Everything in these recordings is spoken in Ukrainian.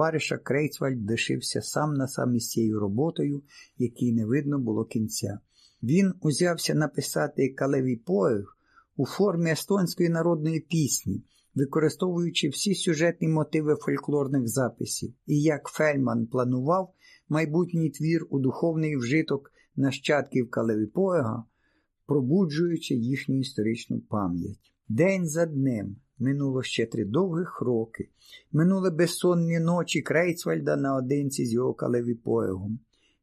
Париша Крейцвальд лишився сам на сам із цією роботою, якій не видно було кінця. Він узявся написати калевий поег у формі естонської народної пісні, використовуючи всі сюжетні мотиви фольклорних записів, і як Фельман планував майбутній твір у духовний вжиток нащадків калеві поега, пробуджуючи їхню історичну пам'ять. День за днем минуло ще три довгих роки, минули безсонні ночі Крейцвальда наодинці з його калеві поегом.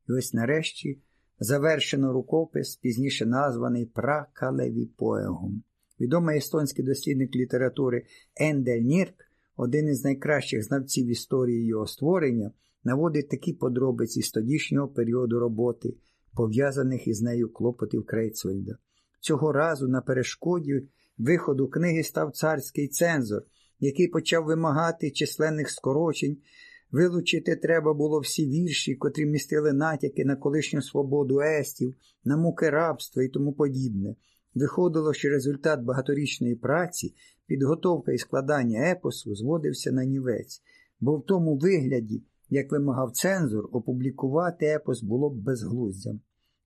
І ось нарешті завершено рукопис, пізніше названий Пракалевіпоегом. Відомий естонський дослідник літератури Ендель Нірк, один із найкращих знавців історії його створення, наводить такі подробиці з тодішнього періоду роботи, пов'язаних із нею клопотів Крейцвельда. Цього разу на перешкоді виходу книги став царський цензор, який почав вимагати численних скорочень. Вилучити треба було всі вірші, котрі містили натяки на колишню свободу естів, на муки рабства і тому подібне. Виходило, що результат багаторічної праці, підготовка і складання епосу зводився на нівець, бо в тому вигляді, як вимагав цензор, опублікувати епос було б безглуздям.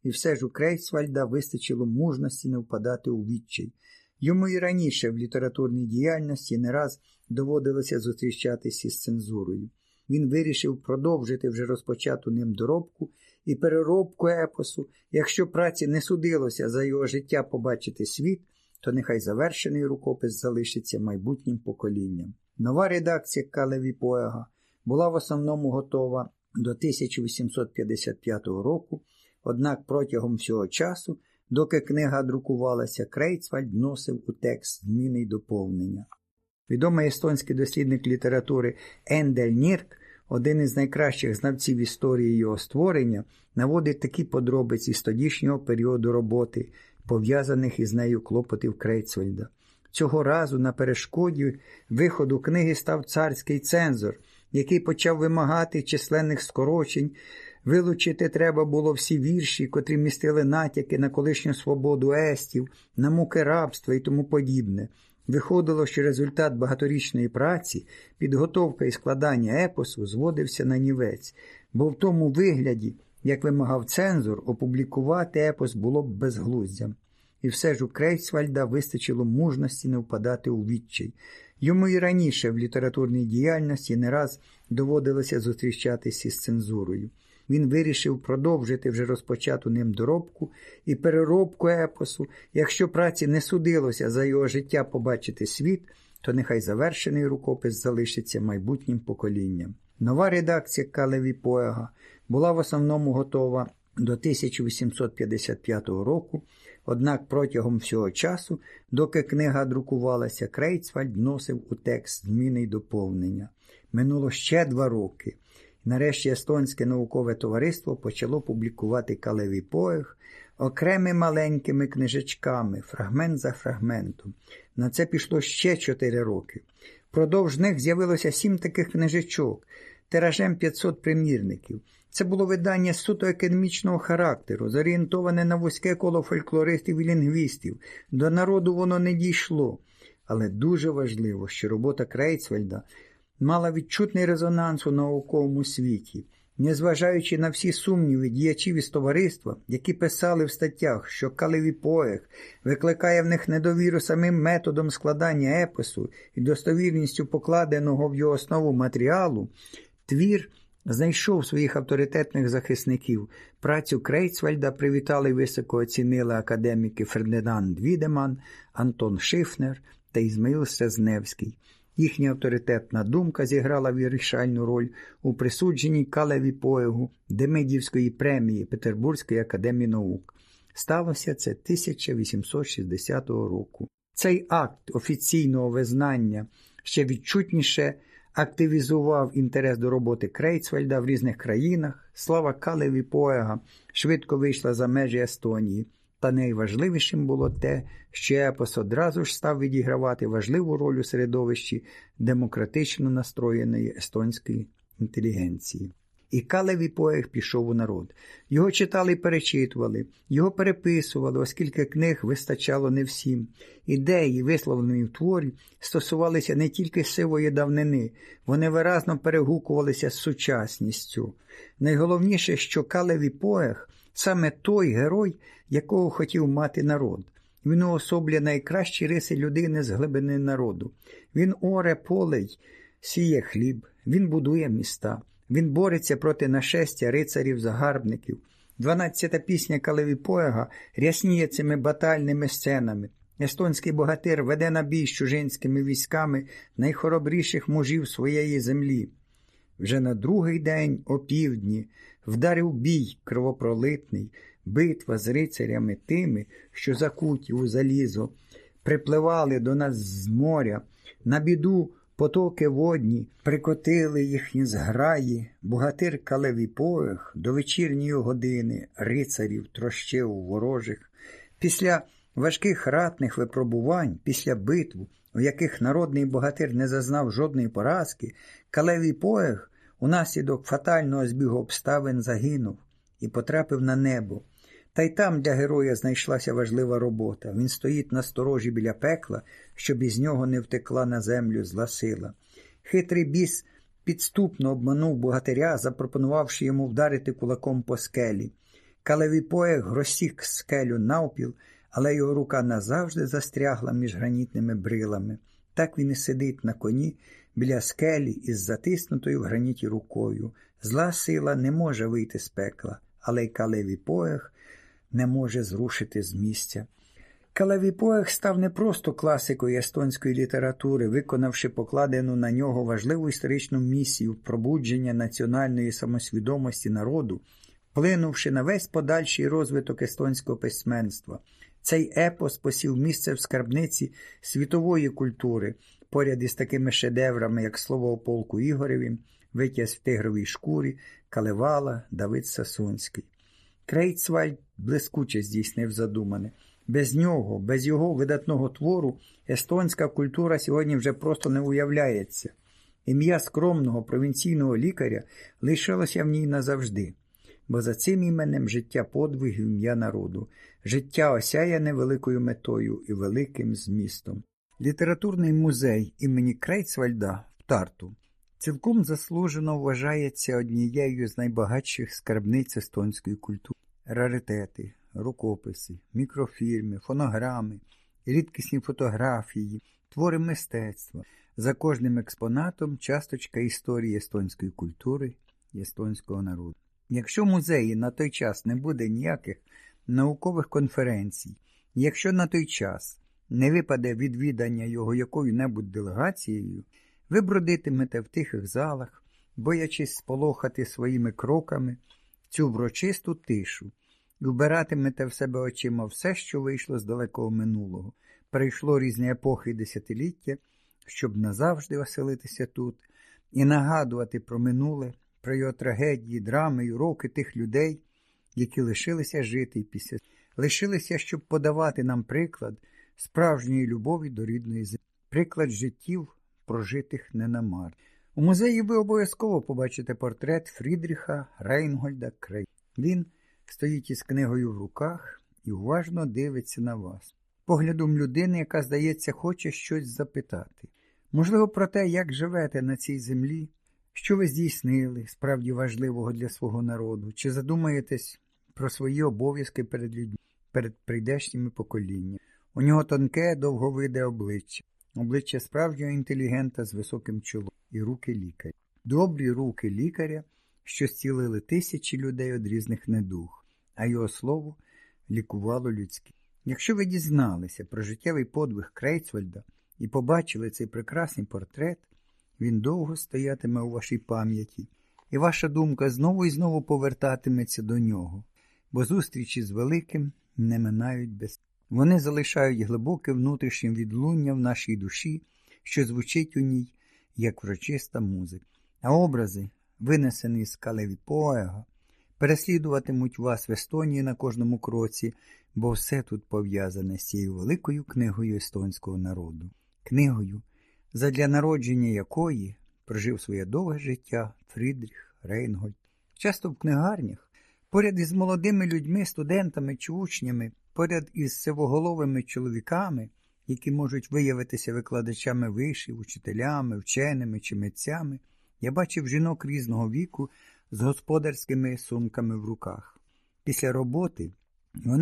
І все ж у Крейсвальда вистачило мужності не впадати у відчай. Йому і раніше в літературній діяльності не раз доводилося зустрічатися з цензурою. Він вирішив продовжити вже розпочату ним доробку і переробку епосу. Якщо праці не судилося за його життя побачити світ, то нехай завершений рукопис залишиться майбутнім поколінням. Нова редакція Калеві Поега була в основному готова до 1855 року, однак протягом всього часу, доки книга друкувалася, Крейцвальд вносив у текст зміни й доповнення. Відомий естонський дослідник літератури Ендель Нірк, один із найкращих знавців історії його створення, наводить такі подробиці з тодішнього періоду роботи, пов'язаних із нею клопотів Крейцвельда. Цього разу на перешкоді виходу книги став царський цензор, який почав вимагати численних скорочень. Вилучити треба було всі вірші, котрі містили натяки на колишню свободу естів, на муки рабства і тому подібне. Виходило, що результат багаторічної праці, підготовка і складання епосу зводився на нівець, бо в тому вигляді, як вимагав цензор, опублікувати епос було б безглуздям. І все ж у Крейсвальда вистачило мужності не впадати у відчай. Йому і раніше в літературній діяльності не раз доводилося зустрічатися з цензурою. Він вирішив продовжити вже розпочату ним доробку і переробку епосу. Якщо праці не судилося за його життя побачити світ, то нехай завершений рукопис залишиться майбутнім поколінням. Нова редакція Калеві Поега була в основному готова до 1855 року, однак протягом всього часу, доки книга друкувалася, Крейцвальд вносив у текст зміни й доповнення. Минуло ще два роки. Нарешті Естонське наукове товариство почало публікувати калевий поег окремими маленькими книжечками, фрагмент за фрагментом. На це пішло ще чотири роки. Продовж них з'явилося сім таких книжечок, тиражем 500 примірників. Це було видання суто академічного характеру, зорієнтоване на вузьке коло фольклористів і лінгвістів. До народу воно не дійшло. Але дуже важливо, що робота Крейцвельда мала відчутний резонанс у науковому світі. Незважаючи на всі сумніви діячів із товариства, які писали в статтях, що калеві поег викликає в них недовіру самим методом складання епису і достовірністю покладеного в його основу матеріалу, твір знайшов своїх авторитетних захисників. Працю Крейцвальда привітали високо оцінили академіки Фердинанд Відеман, Антон Шифнер та Ізмаїл Срезневський. Їхня авторитетна думка зіграла вирішальну роль у присудженні Калеві поегу Демидівської премії Петербурзької академії наук. Сталося це 1860 року. Цей акт офіційного визнання ще відчутніше активізував інтерес до роботи Крейцвельда в різних країнах. Слава Калеві поега швидко вийшла за межі Естонії. Та найважливішим було те, що епос одразу ж став відігравати важливу роль у середовищі демократично настроєної естонської інтелігенції. І Калеві поег пішов у народ. Його читали і перечитували, його переписували, оскільки книг вистачало не всім. Ідеї, висловлені в творі, стосувалися не тільки сивої давнини, вони виразно перегукувалися з сучасністю. Найголовніше, що Калеві поег саме той герой, якого хотів мати народ. Він уособлює найкращі риси людини з глибини народу. Він оре полей, сіє хліб, він будує міста, він бореться проти нашестя рицарів-загарбників. Дванадцята пісня Калеві Поега рясніє цими батальними сценами. Естонський богатир веде на бій з чужинськими військами найхоробріших мужів своєї землі. Вже на другий день, опівдні, вдарив бій кровопролитний, битва з рицарями тими, що закуті у залізо, припливали до нас з моря, на біду потоки водні, прикотили їхні зграї, богатир калеві поех до вечірньої години рицарів трощив ворожих. Після важких ратних випробувань, після битв, у яких народний богатир не зазнав жодної поразки, калевій поех унаслідок фатального збігу обставин загинув і потрапив на небо. Та й там для героя знайшлася важлива робота. Він стоїть на сторожі біля пекла, щоб із нього не втекла на землю зла сила. Хитрий біс підступно обманув богатиря, запропонувавши йому вдарити кулаком по скелі. Калевий поех розсік скелю навпіл, але його рука назавжди застрягла між гранітними брилами. Так він і сидить на коні біля скелі із затиснутою в граніті рукою. Зла сила не може вийти з пекла, але й калевий поех не може зрушити з місця. Калевий поех став не просто класикою естонської літератури, виконавши покладену на нього важливу історичну місію пробудження національної самосвідомості народу, вплинувши на весь подальший розвиток естонського письменства. Цей епос посів місце в скарбниці світової культури, поряд із такими шедеврами, як слово о полку Ігореві, Витязь в тигровій шкурі, Калевала, Давид Сасунський. Крейцвальд блискуче здійснив задумане. Без нього, без його видатного твору, естонська культура сьогодні вже просто не уявляється. Ім'я скромного провінційного лікаря лишилося в ній назавжди, бо за цим іменем життя подвигів ім'я народу, життя осяяне великою метою і великим змістом. Літературний музей імені Крейцвальда в Тарту цілком заслужено вважається однією з найбагатших скарбниць естонської культури. Раритети, рукописи, мікрофільми, фонограми, рідкісні фотографії, твори мистецтва. За кожним експонатом часточка історії естонської культури і естонського народу. Якщо музеї на той час не буде ніяких наукових конференцій, якщо на той час не випаде відвідання його якою-небудь делегацією, ви бродитимете в тихих залах, боячись сполохати своїми кроками цю врочисту тишу, і вбиратимете в себе очима все, що вийшло з далекого минулого, перейшло різні епохи і десятиліття, щоб назавжди оселитися тут і нагадувати про минуле, про його трагедії, драми й уроки тих людей, які лишилися жити після, лишилися, щоб подавати нам приклад справжньої любові до рідної землі, приклад життів, прожитих ненамар. У музеї ви обов'язково побачите портрет Фрідріха Рейнгольда Крей. Він стоїть із книгою в руках і уважно дивиться на вас. Поглядом людини, яка, здається, хоче щось запитати. Можливо, про те, як живете на цій землі, що ви здійснили, справді важливого для свого народу, чи задумаєтесь про свої обов'язки перед людьми, перед прийдешніми поколіннями. У нього тонке, довговиде обличчя, обличчя справжнього інтелігента з високим чолом і руки лікаря. Добрі руки лікаря, що зцілили тисячі людей від різних недуг, а його слово лікувало людське. Якщо ви дізналися про життєвий подвиг Крейцвальда і побачили цей прекрасний портрет, він довго стоятиме у вашій пам'яті, і ваша думка знову і знову повертатиметься до нього, бо зустрічі з великим не минають без. Вони залишають глибоке внутрішнє відлуння в нашій душі, що звучить у ній, як врочиста музика. А образи, винесені з калеві поега, переслідуватимуть вас в Естонії на кожному кроці, бо все тут пов'язане з цією великою книгою естонського народу, книгою, задля народження якої прожив своє довге життя Фрідріх Рейнгольд Часто в книгарнях, поряд із молодими людьми, студентами чи учнями, поряд із сивоголовими чоловіками, які можуть виявитися викладачами вишів, учителями, вченими чи митцями, я бачив жінок різного віку з господарськими сумками в руках. Після роботи вони